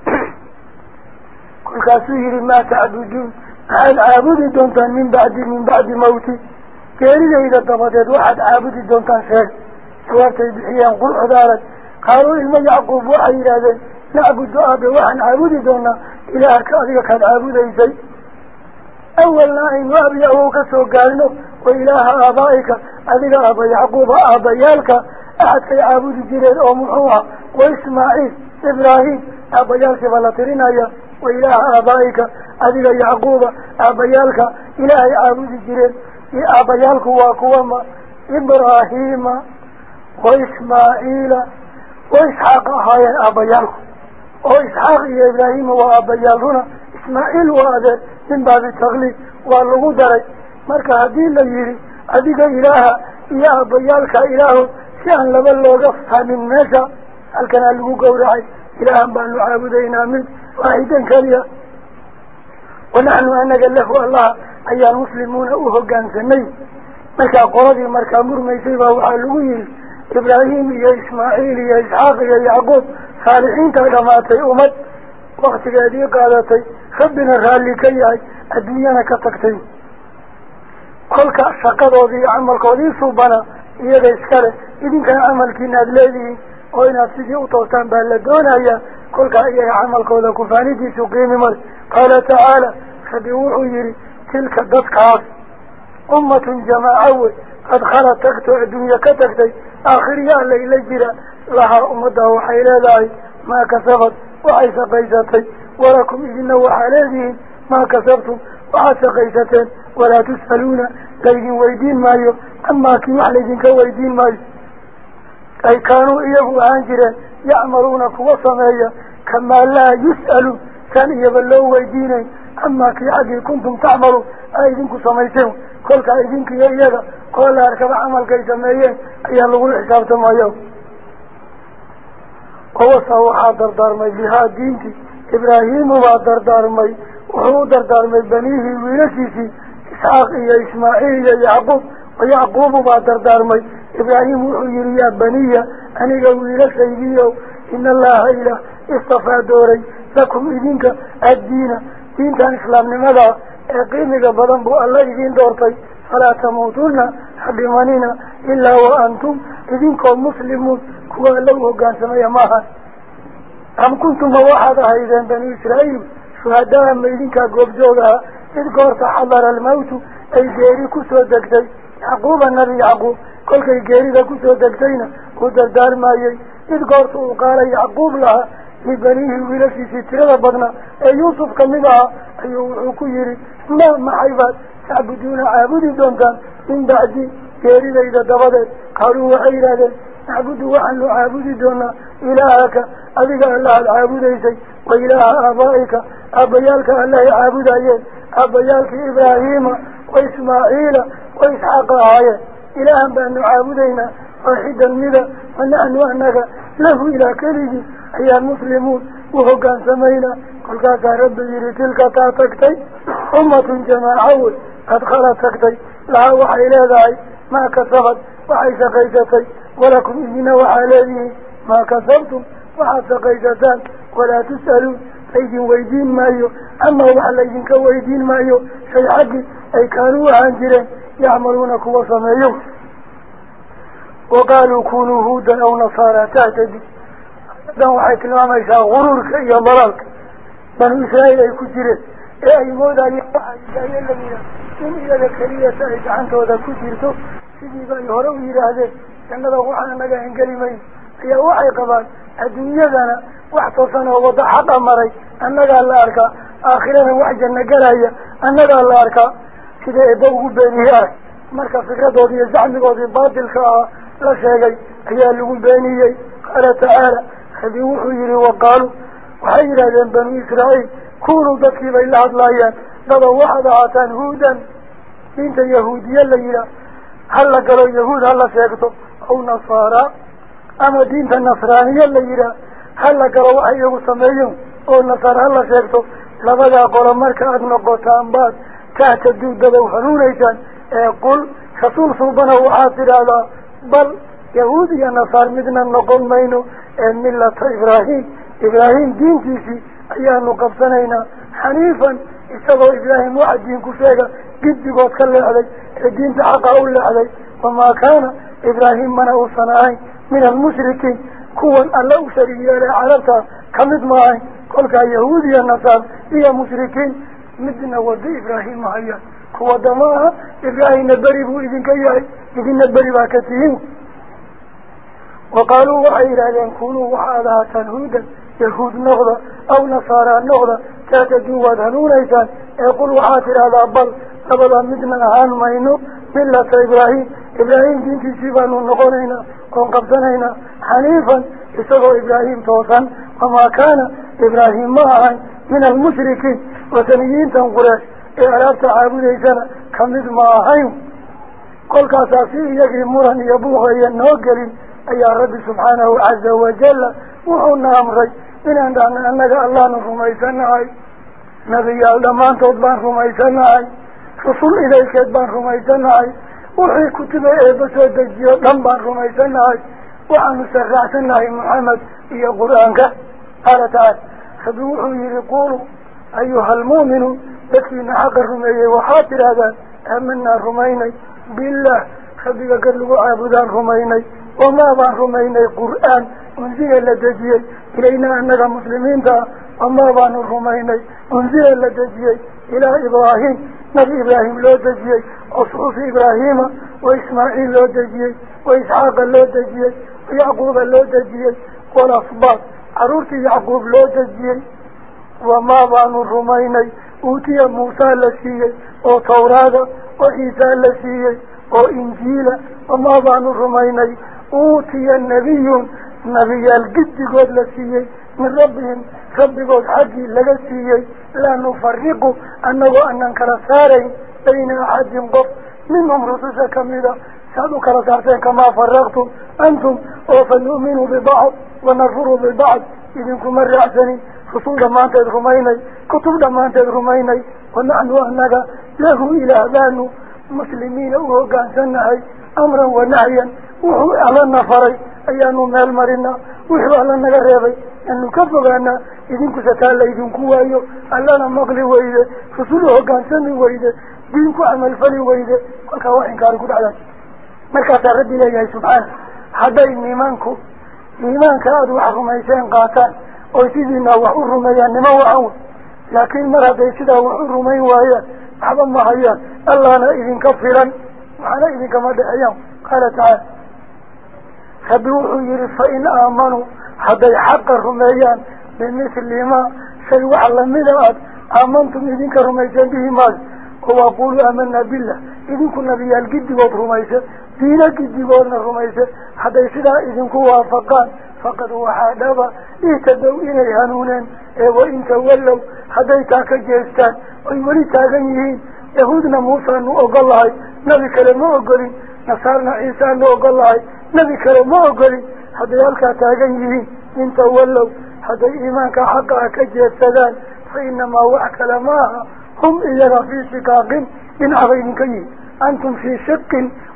كل كاسوهر ما تعبدون. هل عابد الدونتان من بعد من بعد موتي؟ كاريه إذا تفضل واحد عابد الدونتان شاك سوارتي بحيان قل حضارت قالوا إلما يعقوب وحي لذلك نعبد أبا وحن عبود دونا إلى أكاذيك كان عبود إيزي أول لاعين وأبي أهوك سوقالنو وإله آبائك. أذيك أبا يعقوب أبا يالك. أحدك يعبود جيرين أو محوها. وإسماعيل إبراهيم. أبا يالك فلطرين أيا وإله آبائك. أذيك يعقوب أبا يالك. إله يعبود جيرين. أبا يالك وأكوما. إبراهيم وإسماعيل. وإسحاق هاي الأبا يالك. وإسحاق يا إبراهيم وأبيالونا إسماعيل وهذا من بعد التغليق وأرغو داري مركا هدين ليري أديك إلها يا أبيالك إله. سيان لبلو قفها من ناسا ألكن ألقو قورعي؟ إلها بانو عابدين آمن واحدا كاليا ونحن أنك له الله أي المسلمون أهو كان سمي مركا قرد مركا مرمي سيبه وحلوه إبراهيم يا إسماعيل يا إسحاق يا يعقوب. صالحين تغدماتي أمد وقت هذه قادتي خبنا غالي كيهاي الدنيا كتكتي. كل شقدوا في عمل قولي صوبنا إيه إسكاله إذن كان عمل كينا بلادي وإن أصدقى أطوتان بلدون هيا كل إيه عمل قولي كفاني دي سقيم مر. قال تعالى خبيوه يري تلك الدسك عاص أمة جماعة أدخلت تكتو الدنيا كتكتي. آخر يا الليل الجرى لها أمده وحيلا ذاي ما كسبت وحيس قيستي ولكم إذن وحالذين ما كسبتم وحيس قيستين ولا تسألون ليدين ويدين مايو. أما كم عليدين كويدين مايو. أي كانوا إيهو عانجرا يعملون كوى صمايا كما لا يسألوا كان يبلو ويديني أما كي عدل كنتم تعملوا. أيدينكو صميتهم قلت أيدينكي يأيذا قلت أركب عمل كي سميين أيها اللغو الحساب تمايو. Wawasaa waxaa dardaarmay bihaa diintii ibraahiimu baa dardaarmay wuxuu u dardaarmay baniihii wiilashiisii isxaaq iyo ismaaciil iyo yacquub wayacquubu baa dardaarmay ibraahim wuxuu yihi yaa baniya aniga wiilashaydiiow ina allaha ilaah istafaa dooray lakum idinka addiina diintan islaamnimadaa ee qiimiga badan buu alla idiin doortay falaa tamuutunna ha dhimanina ilaa وألوه كان سمي ماها. أم كنتم واحدها إذن بني إسرائيل؟ شهداء ميلينكا قوب جوغها إذ قرص حضر الموت أي جيري كسوة دكتين عقوب النبي يعقوب. كل كي جيري كسوة دكتين قدر دار مايي. إذ قرص وقال يعقوب لها لبنيه ولسي سترى بغنا. أي يوسف كمدها أي عكيري ما محيبات تعبدون عابد دونتان من بعدي جيري إذا دفدت قالوا وحيرا نعبد وحن نعبد دون إلهك. أبيك الله العابد إيسي وإله آبائك. أبيالك الله عابد أيه أبيالك إبراهيم وإسماعيل وإسحاق آية. إله بأن نعبدنا وحيدا مدى ونحن وحنك له إلى كله هي المسلمون. وهو كان سمينا. قل كاتا رب يري تلك تاتكتي أمة جماعة. أول قد خلتكتي لها وحي لا داعي ما كسبت. وحي سقيتكي ولكم إذن وعليه ما كسبتم. وحسق إجازان ولا تسألوا. أيدين ويدين مايو. أما وحالذين كويدين مايو. شيء حق أي كانوا عنجرين يعملونك وصميو. وقالوا كونوا هودا أو نصارى. تعتدي. دعوا حيث لما يشاء غرورك أي مرارك من إسرائيل أي كجرين إيه أي مودا يقع إلا يلمين إن إذا الكريسة إذا عنك وذا كجرته سيدي بأي هروي رهده jannada waxaa naga hengeli mayno ayaa waxay qabaan adduunyadana wax toosan oo wadda xaqa maray annagaa la arkaa aakhirana wax janno gelaya annagaa la arkaa sida eebba ugu beeniye ah marka fikradoodii iyo zacmigoodii baatilka ahaa la sheegay ayaa lagu beeniyey qaala tacaala rabi wuxuu yihi waqaaluu waxay yidhahdeen banu israa'iil kunuu dadkii bay la hadlaayaan daba waxaad ahaataan huudan diinta yahuudiye la yidhaah hala sheegto aw nasaara ama diinta nasraaniye la yidhaah hala galo waxay iyagu sameeyen oo nasaara hala sheegto labadaa qolo marka aada noqotaan baad tahtaduu dadow hanuunaysaan ee qul rasuul suubana waxaad tidhaahdaa bal yahuud iyo nasaar midna noqon mayno ee millata ibraahim ibraahim diintiisii ayaanu qabsanaynaa xaniifan استغوا إبراهيم وعدين كفاجا قد قد كل عليك الدين تحقق أول عليك فما كان إبراهيم من أوصناه من المشركين. كون ألا أشري إلى عرطة كمد معه كل يهودي النصار إيا مشركين. مدنا ودي إبراهيم معي كوا دماء إبراهيم نبريبه إذن كيهي إذن نبريبا كثيرين وقالوا وحيرا لأن كونوا وحالها تنهودا يهود نقضة أو نصارى نقضة كاتا جواد هنونيسان يقولوا وحاتر هذا بل أبدا مثل أهان مينو ملة إبراهيم. إبراهيم دين تشيفان ونقونينا ونقبضنينا حنيفا يسوه إبراهيم توسا وما كان إبراهيم معها من المشركين. وثنيين تنقرش. إعراب تعابونيسان كمد معهايم كل كاساسي يجري مرهن يبوغ ينوكري أي رب سبحانه عز وجل وحونا أمره inaan dhahna annaga allaanu rumaysanahay nebiyaal dhammaantood baan rumaysanahay rusul idaylkeed baan rumaysanahay wixii kutuba eeba soo dejiyo dhan baan rumaysanahay waxaanu saraacsanahay maxamed iyo qur-aanka qaala tacaala rabbi wuxuu yihi qulu ayuha almu'minuun dadkiina xaqa rumeeyey waxaad tidhaahdaan aamanaa rumaynay billah rabbiga gar lagu caabudaan rumaynay وما بحرمين القرآن أنزل لدجي إلينا أنك مسلمين دا وما بحرمين أنزل لدجي إلى إبراهيم. نبي إبراهيم لدجي أصحف إبراهيم وإسماعيل لدجي وإسحاق لدجي ويعقوب لدجي والأصباط. عرورك يعقوب لدجي وما بحرمين أوتي موسى لسيه وطورادة وإيسان لسيه وإنجيلة وما بحرمين siiyey min rabbihim rabbigood xaggii laga siiyey laa nufariqu annagoo aanan kala saarayn bayna axadin qof minhum rususha kamida saad u kala saarteen kamaa faraqtum antum oo fa nu'minu bibacd wanafuru bibacd idinkuma raacsanin rusul dhammaanteed rumaynay kutub dhammaanteed rumaynay wanaxnu annaga lahu ilaah baanu muslimiina u hogaansanahay amran wanahyan faray ayaanu meel marinaa wuxuu alla naga reebay anu ka fogaanaa idinku sataa laydinku waayo allana maqli weyde rusul hogaansami weyde diin ku camalfali weyde kolkaa wax inkaari ku dhacday markaasaa rabbi leeyahay subxaana hadday nimanku iimaanka aada wax rumayseen qaataan oy sidiina wax u rumeeyaan niman wacan wey laakiin mar hadday sidaa wax u rumayn waayaan waxba ma hayaan allahna idinka filan waxaana idinkama dhexeeyaan qaala tacaala هدوحوا يري فإن آمنوا. حتى يحق الرميان. بمثل ما سيوع اللمدات آمنتم إذنك رميسان به ماذا هو أقول آمنا بالله. إذنك النبي القد يوض رميسا دينا قد يوضنا رميسا حتى يسدع إذنك وافقان. فقد هو وحادبا اهتدوا إلي هنونين. إيه وإن تولوا. حتى يتاك جيستان. إيه ويولي تاغنيهين يهودنا موسى نوع الله نبي كلمة أقولين نصارنا إنسان نوع الله نبي كلام ما قالي حتى يلقى تاجيه إنت تولوا حتى إيمانك حقا كجي السدان فإنما وعك لماها. هم إذا في شقاق من عظيم كي أنتم في شق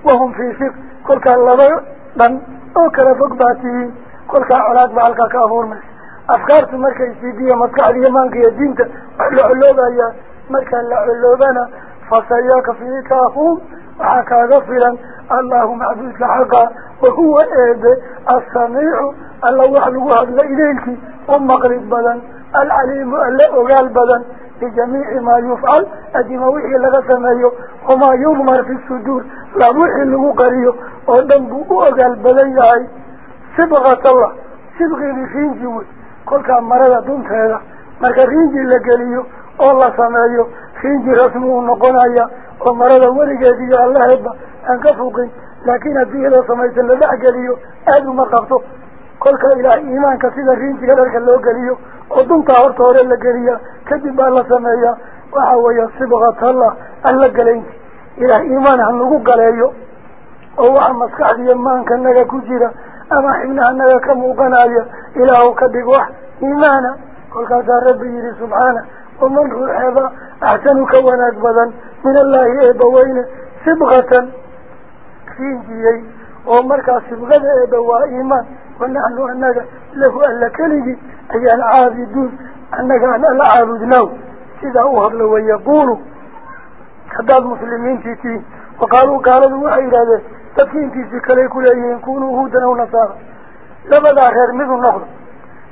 وهم في شق. كل كالله من أو كالفق باتي. كل كالعلاق بعلك كافور مس أفكار تمركة يسيدية مسكع لي مانك يدينت لعلوبة يا مركة لعلوبة فسياك في كافور. وحكا غفلا اللهم عزيز حقا وهو ايبه السميع الله وحلو وحلو أم ومقرب بلن العليم اللقال بلن لجميع ما يفعل أدي ما وحي لغا سميعه وما يغمر في السجور لا وحي لغو قريه ودنبوه أقال بدن يهي سبغة الله سبغة لخين جوه كل كان مرضى دون خيرا مرقى خين جي لقاليه والله سميعه weligeed iyo allaheedba aan ka fuqin laakiin haddii iyadoo samaysan la dhex geliyo aada uma qabto kolka ilaah iimaanka sida riinjiga dharka loo geliyo oo duntaa horta hore la geliya kadib baa la sameeyaa waxa weeye sibqatallah alla galaynti ilaah iimaan hanagu galeeyo oo waxa maskaxdiiyo maanka naga ku jira ama xibnaha naga ka muuqanaya ilaahu ka dhig wax iimaana kolkaasaa rabbi yihi subxaana ومن رحب أحسنك ونكبدا من الله إبوين سبغة. في جيهي ومركع سبغة إبواء إيمان. ونحن أنك له ألا كلبي أي العابدون أنك أنا العابدناه إذا أهر له ويقول. حداد مسلمين تيتين وقالوا قالوا وعيد هذا تكين تيسك ليكو لأيين كونوا هودا ونصارا لبدا خير مثل نحن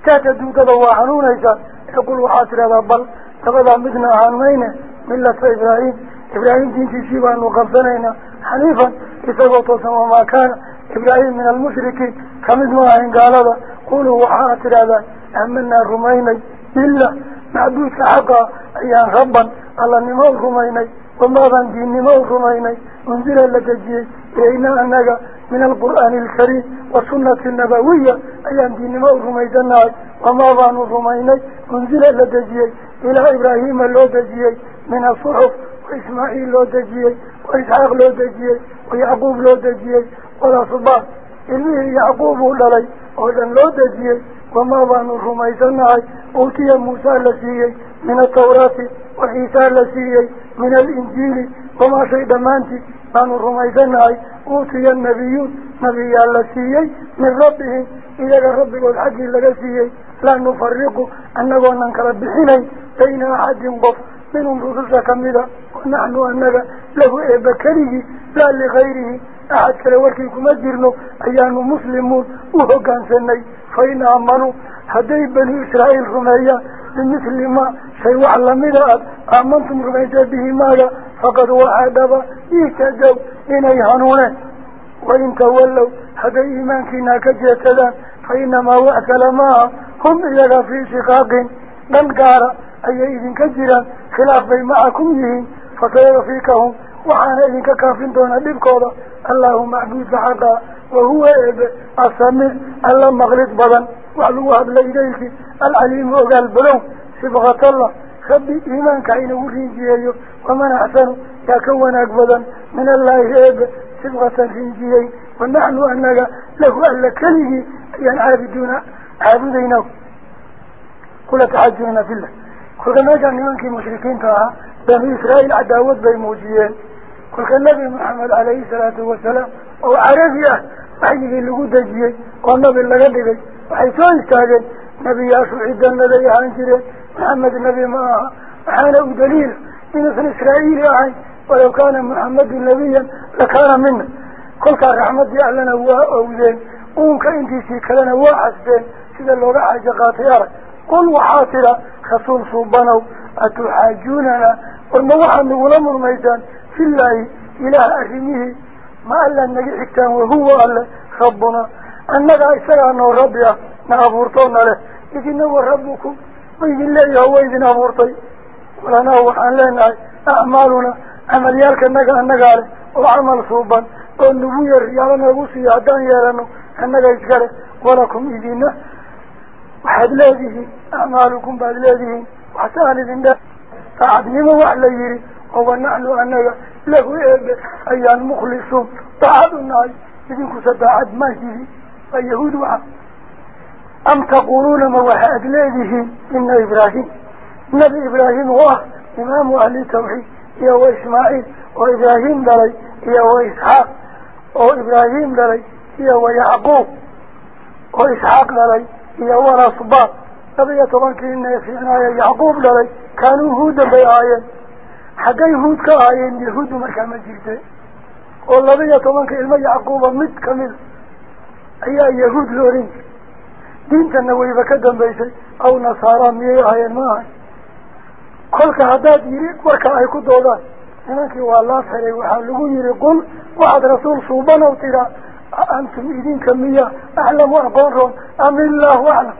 كاتدو تدوى حنونيسا يقولوا وحاتر هذا بل. لقد عمدنا عنينا ملة إبراهيم إبراهيم دين تشيبا وقفزنينا حنيفا إثبت وسمى ما كان. إبراهيم من المشركين كمذ مواهن قال هذا قولوا وحاتر هذا أمنا الرميني إلا معدوس حقا. أيان ربا ألا نمو الرميني. ومعظم ديني موظم ايني منزل لك الجيش؟ بأينا أنك من القرآن الكريم والسنة النبوية؟ أيام ديني موظم ايدناك ومعظم موظم ايني منزل لك الجيش؟ إلى إبراهيم اللوت الجيش من الصحف وإسماعيل اللوت الجيش وإسحاق اللوت الجيش ويعقوب اللوت الجيش ولا صباح إليه يعقوب للي أولا اللوت الجيش. ومعظم موظم ايدناك أوتي موسى لسيه من التوراة وعيسى لسيه من الإنجيل وما شيء دمانتي. بان الرميزان هاي أوتي النبيون. نبي الله سيئي. من ربه. إذا ربك والحج لك سيئي. لا نفرق. أنه أنك رب حيني بين أحد قف. من رسل كمدا ونحن أنك له إبا كريه لا لغيره. أحد كلاوركم أجرنا أيان مسلمون. وهو كان سني. فإن أمنوا. هدي بني إسرائيل رميزان بمثل ما سيوع لمدات أمنتم رميت به ماذا فقد وعدبا إيكا جو إني هنونة. وإن تولوا حتى إيمانك ناكج يتدان فإنما وعك لما هم إذا في شقاق لنقار أي إذن كجران خلاف بي معكم يهين فسيرفيكهم وحان إذنك كافين دون أبيبك اللهم أبيب حقا وهو إبه أصمي اللهم مغلط بدا وعلوه بلجيك العليم وقال بلو سبغة الله خبي إيمانك عين ورين جيهيو ومن أحسن يكونك بدا من الله إبه سبغة ورين جيهيو ونحن أنك له ألا كليه ينعابدون عابدينه. كل تعجينا في الله. كل ما كان إيمانك المشركين فها بني إسرائيل عداوات بين موجيين فرق النبي محمد عليه الصلاة والسلام أو عربية حيث اللقود تجيه والنبي اللي قد قد حيث يستاذ نبي ياسو عدى النبي عنجره محمد النبي ما حانه دليل من أصل إسرائيل يعني ولو كان محمد النبي لكان منه. كل كان رحمة يعلن هو أوزين. أمك إنتي سيكلن هو حسدين كذا اللو رأى جغاتيارك قل وحاطرة خصول صوبانو أتحاجوننا. والموحن ولم الميزان في الله إله أخيه. ما ألا النجيحك كان وهو ألا ربنا أنك أسرع أنه ربي نعبورتون له. إذن هو ربكم وإذن الله هو إذن أبورتي. ولنا هو أن لنا أعمالنا. عمل أنك أنك أعلى وعمل صوبا. والنبوية الرجال نبوسي أدان يالنا أنك أسكره ولكم إذن وحد لديه أعمالكم بعد لديه وحسان إذن ده فعبنما وعلى يري هو نعلو أنك له إيه أيان مخلصون طعاد الناي لذلك ستعاد ما جيري فاليهود وعا أم تقولون موحد ليده إن إبراهيم. نبي إبراهيم هو إمام أهل التوحيد. يهو إسماعيل. وإبراهيم دري. يهو إسحاق. وإبراهيم دري. يهو يعقوب. وإسحاق دري. يهو رصبات نبي يتبنك إن يفعنا يعقوب دري. كانوا هودا بآيات tobanka ilmo yacquuba mid kamida ayaa yahuud la oran jiray diintana wayba ka dambaysay aw nasaara miyay ahaayeen ma ahay kolka haddaad yidhi warka ay ku doodaan nimankii waa laa xiray waxaa lagu yihi qul waxaad rasuul suubanow tiraa antum idinka miya aclamu aqoon roon am illaahu aclam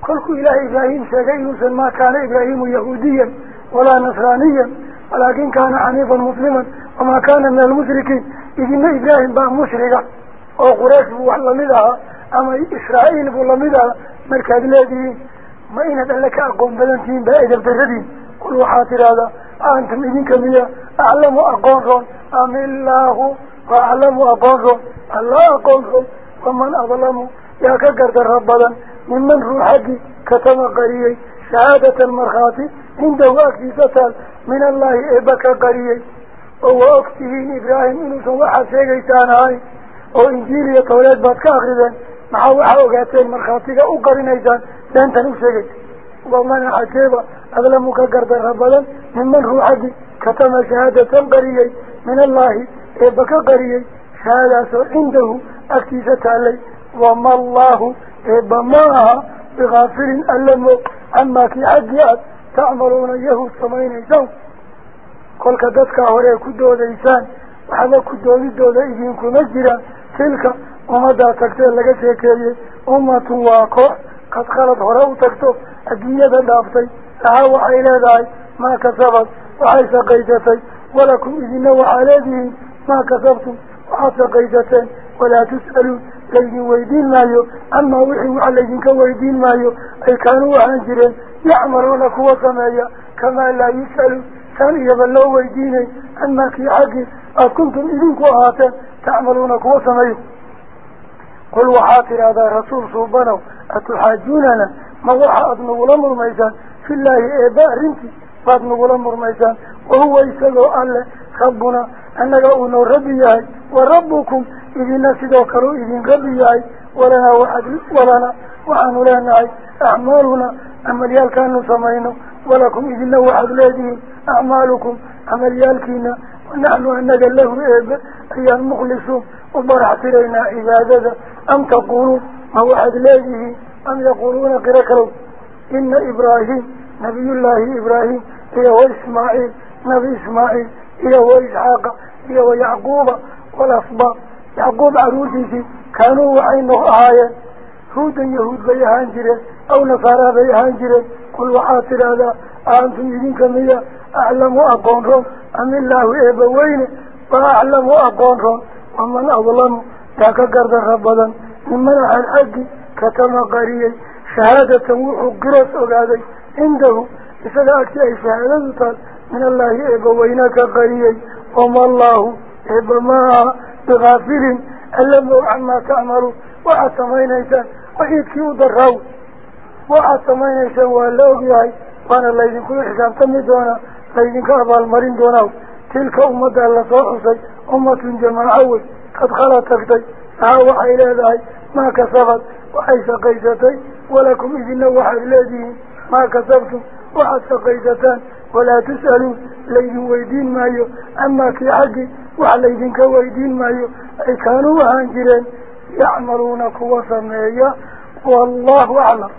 kolkuu ilaahay ibraahim sheegay inuusan maa kaana ibraahimu yahuudiyan ولا نصرانيا ولكن كان عنيفا مسلما. وما كان من المشركين إذن إبراهيم بقى مشركة أو قريش بوحلا مدها أما إسرائيل بوحلا مدها ملكة بلادي ما إنا ذلك أقوم بلانتين بأيد الدردين. كل حاطر هذا. أنتم إذن كمية أعلموا أقوم أم الله وأعلموا أقوم الله أقوم. ومن أظلموا يا كقرد ربنا ممن روحك كتم قريه شهادة المرخاتي. عند واكي ستال من الله إبكى قريه وهو أكته إبراهيم إنسا وحسيك إيتان هاي وإنجيل يطولات باتك أخرجا مع وحاوك أتين من خاطئك أقرن إيتان لأنت نفسك والله نحسيبا أظلمك قردر ربلا ممن هو حدي كتم شهادة قريه من الله إبكى قريه شهادة عنده أكي ستالي وما الله إبماها بغافل ألمه عما في عديات تعملون يهو السمين الزوم كل كدتك هوري كدو ديسان. وحلا كدو ديسان دي إذن كنجرا تلك أما دا تكتير لك شكري أما تواقع قد خلط هراء تكتو. الدنيا يدا دافتي سهاو حيلا داي. ما كسبت. وحيسا قيدتي ولكم إذن وعلى ذلك ما كسبتم. وحاسا قيدتين ولا تسألوا. لجن ويدين مايو. أما وحيو على جنك ويدين مايو. أي كانوا عنجرين kamaa laa yus'aluun saan iyaba loo weydiinay amaa kii xaggii aad kuntum idinku ahaateen tacmaluuna kuwa sameeyo qul waxaad tidhaahdaa rasuul suubanow atuxaajuunana ma waxa aada nagula murmaysaan fillaahi eeba arrintii baad nagula murmaysaan wahuwa isagoo alle rabbuna annaga uu noo rabbi yahay wa rabbukum idina sidoo kaleu idin rabbi yahay ولنا وعد ولنا وعن نعي. أعمالنا عمليال كانوا سمعينه ولكم إذن وعد لديهم أعمالكم عمليالكينا ونحن أنك لهم إيبا هي المخلصون وبرحت لنا إبادة أم تقولون ما وحد لديهم أم يقولون كركروا إن إبراهيم نبي الله إبراهيم هي اسماعيل نبي إسماعيل هي وإسحاق هي يعقوب والأصباب يعقوب عروسي كانوا وعين نقعايا هود يهود بيهان جري أو نصارى بيهان جري كل وحاطر هذا أنتم يدين كمية أعلموا أقونهم أم الله إيبا وين فأعلموا أقونهم ومن أظلم. ذاك قرد ربضا. ممن أحد كتم قرية. شهادة وقرس أغادي عنده. إذا أكتئي شهادة من الله إيبا وينك قرية. وما الله ما إبما بغافر ألموا عما تعملوا وعثمين إيسا وإيد كيو دروا وعثمين إيسا وألوه يهي وأنا الله إذن كل إحسان تمي دونا. لإذن كأبا المرين دونه تلك أمة الله صحصي أمة جمع عوض. قد خلطكتي ها وحي لهذه ما كسبت. وحيث قيدتي. ولكم إذن وحي لهذه ما كسبتم. وحث قيدتان. ولا تسألوا ليه ويدين مايو. أما في حقي وعليهن كويدين مايو. أي كانوا هانجرين. يعملون قوة سمية والله أعلم.